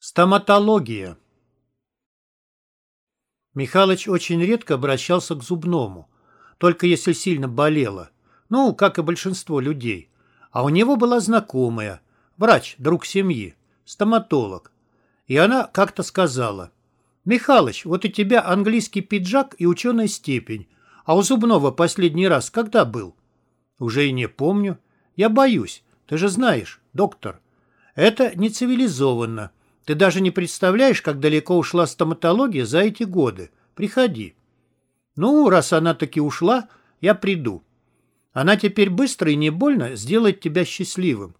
Стоматология. Михалыч очень редко обращался к зубному, только если сильно болело, ну, как и большинство людей. А у него была знакомая, врач, друг семьи, стоматолог. И она как-то сказала, «Михалыч, вот у тебя английский пиджак и ученая степень, а у зубного последний раз когда был?» «Уже и не помню. Я боюсь. Ты же знаешь, доктор. Это не цивилизованно. Ты даже не представляешь, как далеко ушла стоматология за эти годы. Приходи. Ну, раз она таки ушла, я приду. Она теперь быстро и не больно сделает тебя счастливым.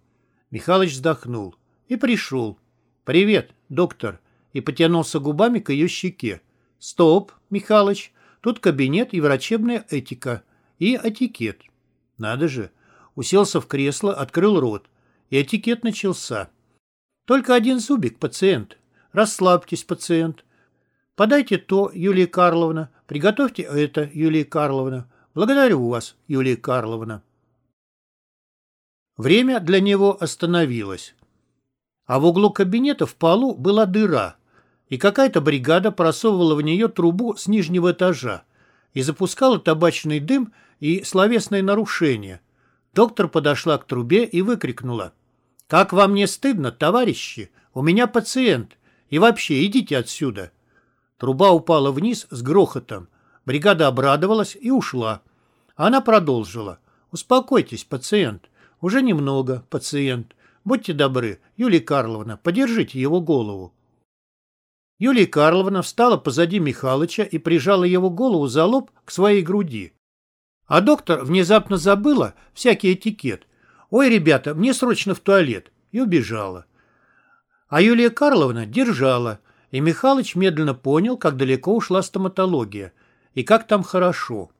Михалыч вздохнул и пришел. «Привет, доктор», и потянулся губами к ее щеке. «Стоп, Михалыч, тут кабинет и врачебная этика, и этикет». Надо же. Уселся в кресло, открыл рот, и этикет начался. Только один зубик, пациент. Расслабьтесь, пациент. Подайте то, Юлия Карловна. Приготовьте это, Юлия Карловна. Благодарю вас, Юлия Карловна. Время для него остановилось. А в углу кабинета в полу была дыра, и какая-то бригада просовывала в нее трубу с нижнего этажа и запускала табачный дым и словесные нарушения. Доктор подошла к трубе и выкрикнула. «Как вам не стыдно, товарищи? У меня пациент. И вообще, идите отсюда». Труба упала вниз с грохотом. Бригада обрадовалась и ушла. Она продолжила. «Успокойтесь, пациент. Уже немного, пациент. Будьте добры, Юлия Карловна, подержите его голову». Юлия Карловна встала позади Михалыча и прижала его голову за лоб к своей груди. А доктор внезапно забыла всякий этикет «Ой, ребята, мне срочно в туалет!» и убежала. А Юлия Карловна держала, и Михалыч медленно понял, как далеко ушла стоматология, и как там хорошо.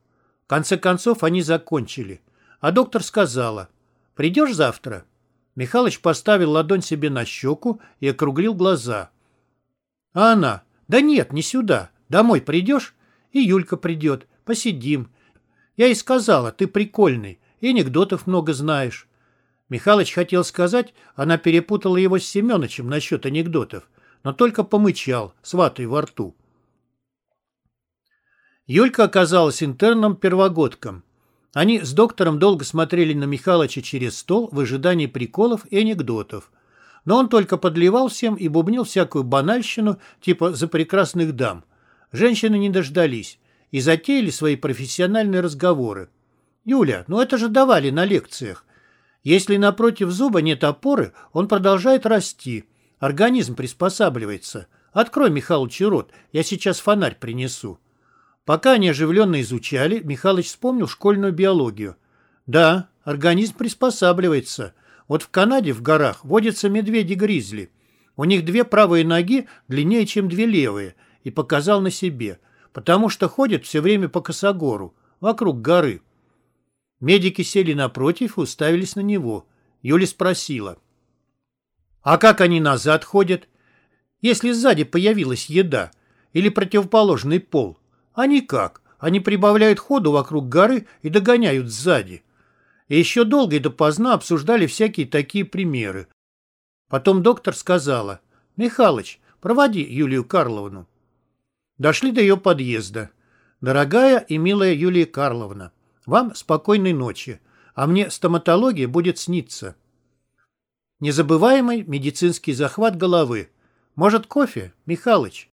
В конце концов они закончили. А доктор сказала «Придешь завтра?» Михалыч поставил ладонь себе на щеку и округлил глаза. А она «Да нет, не сюда. Домой придешь?» И Юлька придет. Посидим. Я ей сказала, ты прикольный, и анекдотов много знаешь. Михалыч хотел сказать, она перепутала его с Семеновичем насчет анекдотов, но только помычал, с ватой во рту. Юлька оказалась интерном-первогодком. Они с доктором долго смотрели на Михалыча через стол в ожидании приколов и анекдотов. Но он только подливал всем и бубнил всякую банальщину, типа «за прекрасных дам». Женщины не дождались и затеяли свои профессиональные разговоры. «Юля, ну это же давали на лекциях. Если напротив зуба нет опоры, он продолжает расти. Организм приспосабливается. Открой, Михалыч, рот, я сейчас фонарь принесу». Пока они оживленно изучали, Михалыч вспомнил школьную биологию. «Да, организм приспосабливается. Вот в Канаде в горах водятся медведи-гризли. У них две правые ноги длиннее, чем две левые, и показал на себе, потому что ходят все время по косогору, вокруг горы». Медики сели напротив и уставились на него. Юля спросила. «А как они назад ходят? Если сзади появилась еда или противоположный пол? А никак. Они прибавляют ходу вокруг горы и догоняют сзади». И еще долго и допоздна обсуждали всякие такие примеры. Потом доктор сказала, «Михалыч, проводи Юлию Карловну». Дошли до ее подъезда. «Дорогая и милая Юлия Карловна, вам спокойной ночи, а мне стоматология будет сниться. Незабываемый медицинский захват головы. Может, кофе, Михалыч?